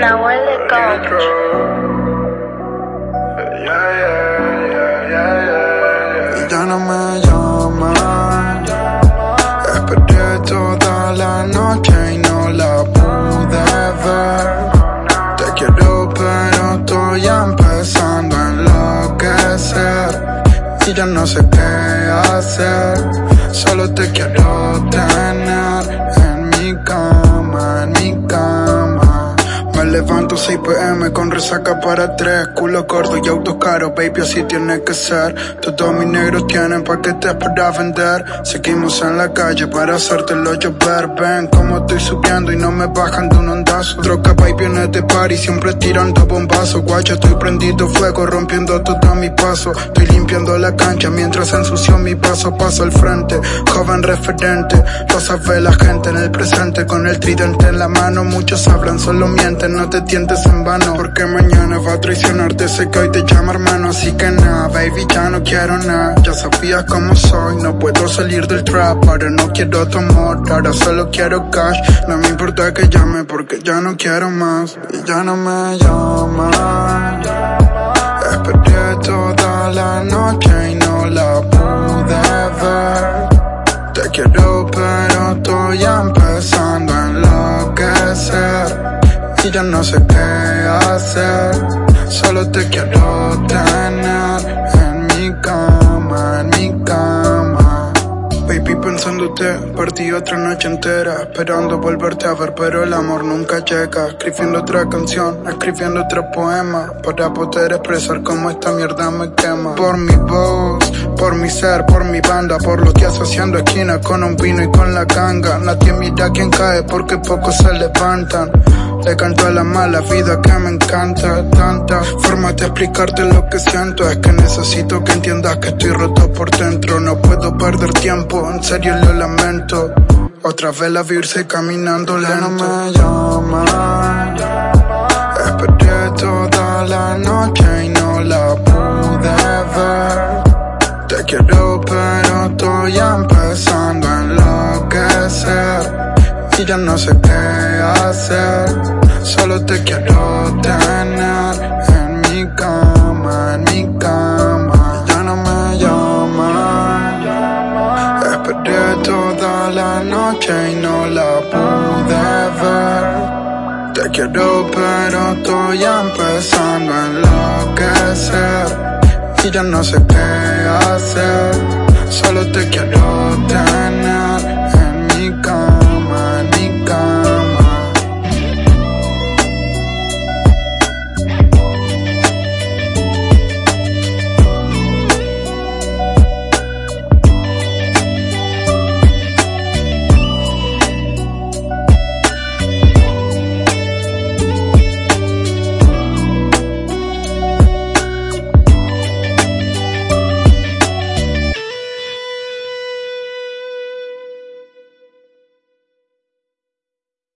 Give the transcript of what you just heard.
Nahuel de Coach. Y ya no me llaman. Esperé toda la noche y no la pude ver. Te quiero, pero estoy empezando a enloquecer. Y ya no sé qué hacer. Solo te quiero levanto 6 pm con resaca para tres. Culo gordo y autos caros, baby, así tiene que ser. Todos mis negros tienen paquetes para vender. Seguimos en la calle para hacértelo llover Ven como estoy subiendo y no me bajan de un ondazo. Troca baby en este party, siempre tirando bombazos. Guacho, estoy prendido fuego, rompiendo todo mi paso limpiando la cancha mientras ensucio mi paso Paso al frente, joven referente Lo sabe la gente en el presente. Con el tridente en la mano, muchos hablan, solo mienten no te tientes en vano. Porque mañana va a traicionarte Sé que hoy te llama hermano Así que nada, baby, ya no quiero nada. Ya sabías cómo soy No puedo salir del trap Ahora no quiero tu amor Ahora solo quiero cash. No me importa que llame Porque ya no quiero más. Y ya no me llaman. Esperé toda la noche Y no la pude ver Te quiero pero estoy empezando a enloquecer. Y ya no sé qué hacer. Solo te quiero tener en mi cama, pensándote, perdí otra noche entera, esperando volverte a ver, pero el amor nunca llega. Escribiendo otra canción, escribiendo otro poema, para poder expresar cómo esta mierda me quema. Por mi voz, por mi ser, por mi banda, por lo que haciendo esquina con un vino y con la ganga. Nadie mira quien cae porque pocos se levantan. Le canto a la mala vida que me encanta Tanta forma de explicarte lo que siento. Es que necesito que entiendas que estoy roto por dentro. No puedo perder tiempo, en serio lo lamento. Otra vez la virse caminando lento no me llaman Esperé toda la noche y no la pude ver. Te quiero pero estoy empezando a enloquecer. Y ya no sé qué hacer. Solo te quiero tener en mi cama, en mi cama. Ya no me llaman. Esperé toda la noche y no la pude ver. Te quiero pero estoy empezando a enloquecer. Y ya no sé qué hacer. Solo te quiero tener